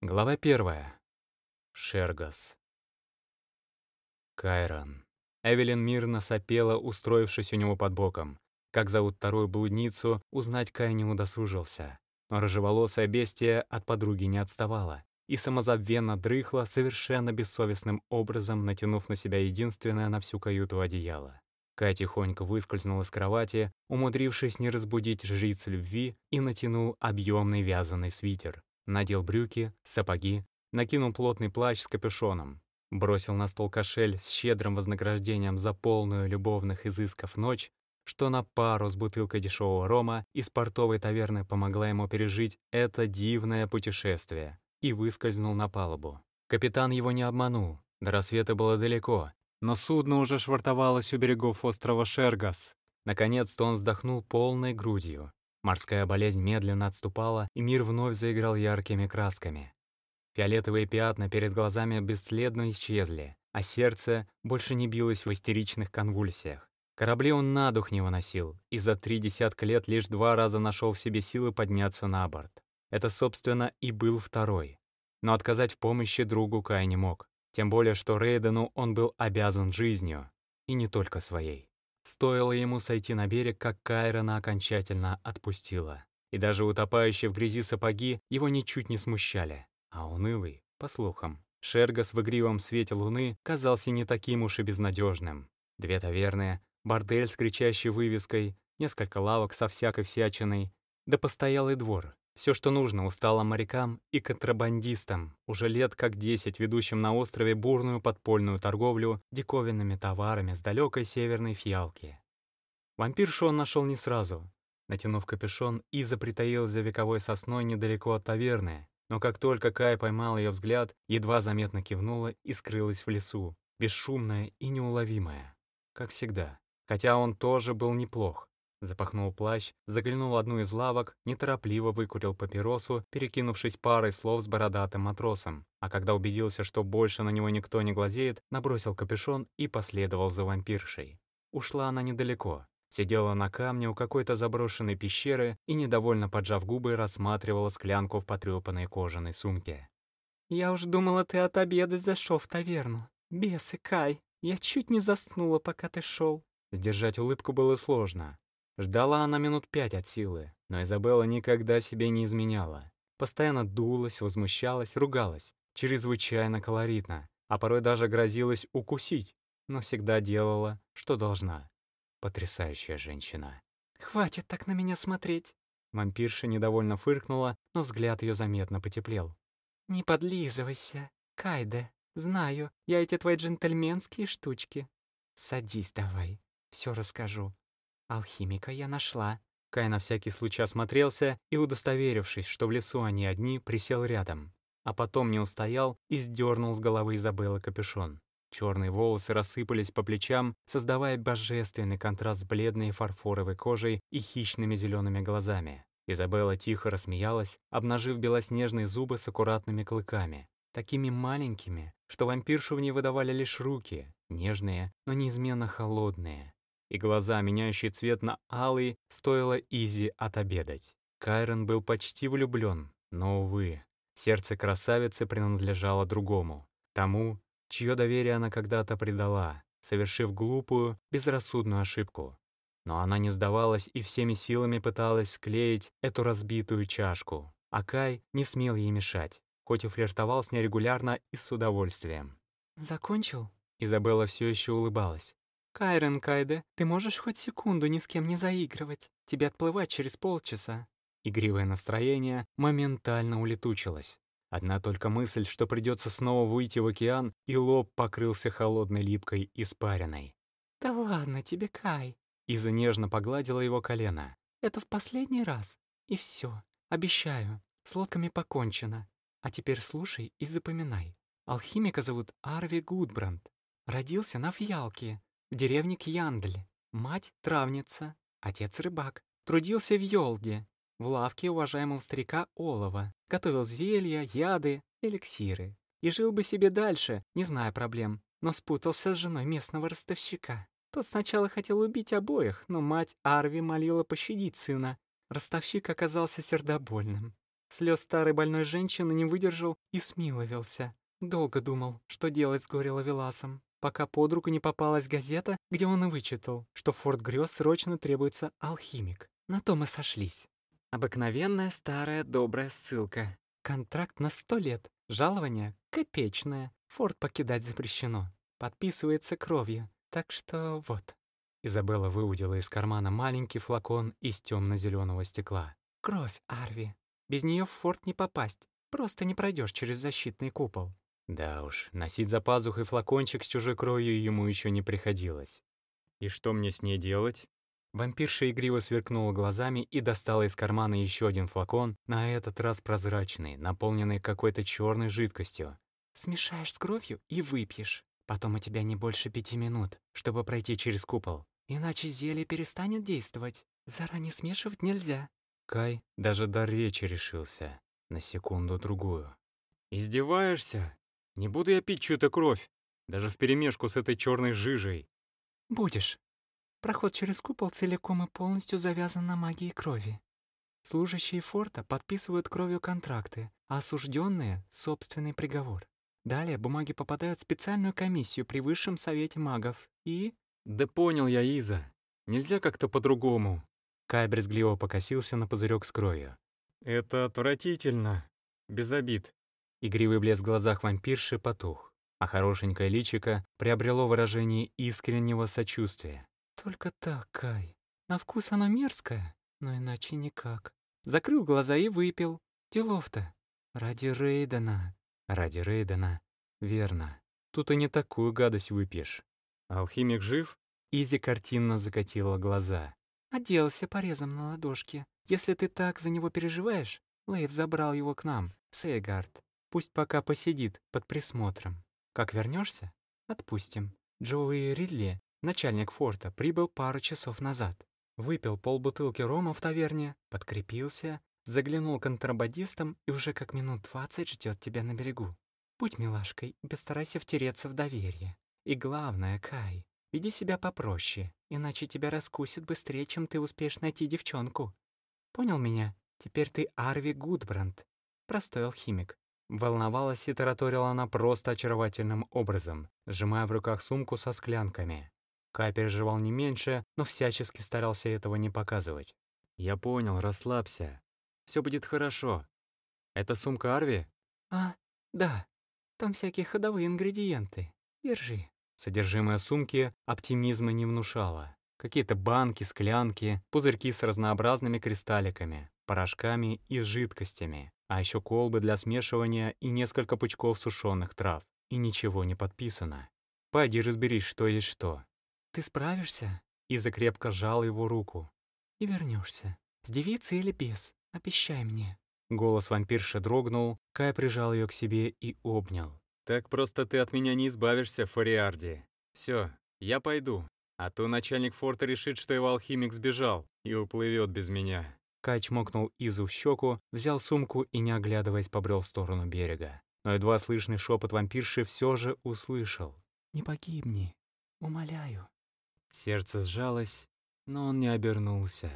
Глава первая. Шергас. Кайрон. Эвелин мирно сопела, устроившись у него под боком. Как зовут вторую блудницу, узнать Кай не удосужился. Но рыжеволосая бестия от подруги не отставала и самозабвенно дрыхла, совершенно бессовестным образом натянув на себя единственное на всю каюту одеяло. Кай тихонько выскользнул из кровати, умудрившись не разбудить жриц любви, и натянул объемный вязаный свитер. Надел брюки, сапоги, накинул плотный плащ с капюшоном. Бросил на стол кошель с щедрым вознаграждением за полную любовных изысков ночь, что на пару с бутылкой дешевого рома из портовой таверны помогла ему пережить это дивное путешествие, и выскользнул на палубу. Капитан его не обманул, до рассвета было далеко, но судно уже швартовалось у берегов острова Шергас. Наконец-то он вздохнул полной грудью. Морская болезнь медленно отступала, и мир вновь заиграл яркими красками. Фиолетовые пятна перед глазами бесследно исчезли, а сердце больше не билось в истеричных конвульсиях. Корабли он на дух не выносил, и за три десятка лет лишь два раза нашел в себе силы подняться на борт. Это, собственно, и был второй. Но отказать в помощи другу Кай не мог. Тем более, что Рейдену он был обязан жизнью. И не только своей. Стоило ему сойти на берег, как Кайрона окончательно отпустила. И даже утопающие в грязи сапоги его ничуть не смущали. А унылый, по слухам, Шергас в игривом свете луны казался не таким уж и безнадежным. Две таверны, бордель с кричащей вывеской, несколько лавок со всякой всячиной, да постоялый двор, все, что нужно усталым морякам и контрабандистам, уже лет как десять ведущим на острове бурную подпольную торговлю диковинными товарами с далекой северной фиалки. Вампиршу он нашел не сразу. Натянув капюшон, Иза притаилась за вековой сосной недалеко от таверны, но как только Кай поймал ее взгляд, едва заметно кивнула и скрылась в лесу, бесшумная и неуловимая, как всегда. Хотя он тоже был неплох. Запахнул плащ, заглянул в одну из лавок, неторопливо выкурил папиросу, перекинувшись парой слов с бородатым матросом, а когда убедился, что больше на него никто не глазеет, набросил капюшон и последовал за вампиршей. Ушла она недалеко, сидела на камне у какой-то заброшенной пещеры и, недовольно поджав губы, рассматривала склянку в потрепанной кожаной сумке. «Я уж думала, ты отобедать зашел в таверну. Бесы, Кай, я чуть не заснула, пока ты шел». Сдержать улыбку было сложно. Ждала она минут пять от силы, но Изабелла никогда себе не изменяла. Постоянно дулась, возмущалась, ругалась, чрезвычайно колоритно, а порой даже грозилась укусить, но всегда делала, что должна. Потрясающая женщина. «Хватит так на меня смотреть!» Вампирша недовольно фыркнула, но взгляд ее заметно потеплел. «Не подлизывайся, Кайде. Знаю, я эти твои джентльменские штучки. Садись давай, все расскажу. «Алхимика я нашла». Кай на всякий случай осмотрелся и, удостоверившись, что в лесу они одни, присел рядом. А потом не устоял и сдернул с головы Изабеллы капюшон. Черные волосы рассыпались по плечам, создавая божественный контраст с бледной фарфоровой кожей и хищными зелеными глазами. Изабелла тихо рассмеялась, обнажив белоснежные зубы с аккуратными клыками, такими маленькими, что вампиршу в ней выдавали лишь руки, нежные, но неизменно холодные и глаза, меняющие цвет на алый, стоило Изи отобедать. Кайрон был почти влюблен, но, увы, сердце красавицы принадлежало другому, тому, чье доверие она когда-то предала, совершив глупую, безрассудную ошибку. Но она не сдавалась и всеми силами пыталась склеить эту разбитую чашку, а Кай не смел ей мешать, хоть и флиртовал с ней регулярно и с удовольствием. «Закончил?» Изабелла все еще улыбалась. «Кайрен Кайде, ты можешь хоть секунду ни с кем не заигрывать? Тебе отплывать через полчаса». Игривое настроение моментально улетучилось. Одна только мысль, что придется снова выйти в океан, и лоб покрылся холодной липкой испариной. «Да ладно тебе, Кай!» Иза нежно погладила его колено. «Это в последний раз. И все. Обещаю, с лодками покончено. А теперь слушай и запоминай. Алхимика зовут Арви Гудбранд. Родился на Фьялке, в деревне. Мать — травница, отец — рыбак. Трудился в Йолде, в лавке уважаемого старика Олова. Готовил зелья, яды, эликсиры. И жил бы себе дальше, не зная проблем, но спутался с женой местного ростовщика. Тот сначала хотел убить обоих, но мать Арви молила пощадить сына. Ростовщик оказался сердобольным. Слез старой больной женщины не выдержал и смиловился. Долго думал, что делать с горе-лавеласом, пока под руку не попалась газета, где он и вычитал, что в Форт Грёз срочно требуется алхимик. На то мы сошлись. Обыкновенная старая добрая ссылка. Контракт на сто лет. Жалование копеечное. Форт покидать запрещено. Подписывается кровью. Так что вот. Изабелла выудила из кармана маленький флакон из темно-зеленого стекла. Кровь, Арви. Без нее в форт не попасть. Просто не пройдешь через защитный купол. Да уж, носить за пазухой флакончик с чужой кровью ему еще не приходилось. И что мне с ней делать? Вампирша игриво сверкнула глазами и достала из кармана еще один флакон, на этот раз прозрачный, наполненный какой-то черной жидкостью. «Смешаешь с кровью и выпьешь. Потом у тебя не больше пяти минут, чтобы пройти через купол. Иначе зелье перестанет действовать. Заранее смешивать нельзя». Кай даже до речи решился. На секунду-другую. «Издеваешься? Не буду я пить чью-то кровь, даже вперемешку с этой черной жижей». «Будешь. Проход через купол целиком и полностью завязан на магии крови. Служащие форта подписывают кровью контракты, а осужденные — собственный приговор. Далее бумаги попадают в специальную комиссию при Высшем Совете магов и... «Да понял я, Иза. Нельзя как-то по-другому». Кай брезгливо покосился на пузырек с кровью. «Это отвратительно. Без обид». Игривый блеск в глазах вампирши потух, а хорошенькое личико приобрело выражение искреннего сочувствия. Только так, Кай. На вкус оно мерзкое, но иначе никак. Закрыл глаза и выпил. Делов-то. Ради Рейдена. Ради Рейдена. Верно. Тут и не такую гадость выпьешь. Алхимик жив? Изи картинно закатила глаза. Оделся порезом на ладошке. Если ты так за него переживаешь, Лейв забрал его к нам, Сейгард. Пусть пока посидит под присмотром. Как вернешься, отпустим. Джоуи Ридли Начальник форта прибыл пару часов назад. Выпил полбутылки рома в таверне, подкрепился, заглянул контрабандистам и уже как минут двадцать ждет тебя на берегу. Будь милашкой и постарайся втереться в доверие. И главное, Кай, веди себя попроще, иначе тебя раскусят быстрее, чем ты успеешь найти девчонку. Понял меня? Теперь ты Арви Гудбранд, простой алхимик. Волновалась и тараторила она просто очаровательным образом, сжимая в руках сумку со склянками. Кай переживал не меньше, но всячески старался этого не показывать. «Я понял, расслабься. Все будет хорошо. Это сумка Арви?» «А, да. Там всякие ходовые ингредиенты. Держи». Содержимое сумки оптимизма не внушало. Какие-то банки, склянки, пузырьки с разнообразными кристалликами, порошками и жидкостями, а еще колбы для смешивания и несколько пучков сушеных трав. И ничего не подписано. Пойди разберись, что есть что. Ты справишься?» Иза крепко сжал его руку. «И вернешься. С девицей или без? Обещай мне». Голос вампирши дрогнул, Кай прижал ее к себе и обнял. «Так просто ты от меня не избавишься, Фариарди. Все, я пойду, а то начальник форта решит, что его алхимик сбежал и уплывет без меня». Кай чмокнул Изу в щеку, взял сумку и, не оглядываясь, побрел в сторону берега. Но едва слышный шепот вампирши все же услышал. «Не погибни, умоляю». Сердце сжалось, но он не обернулся.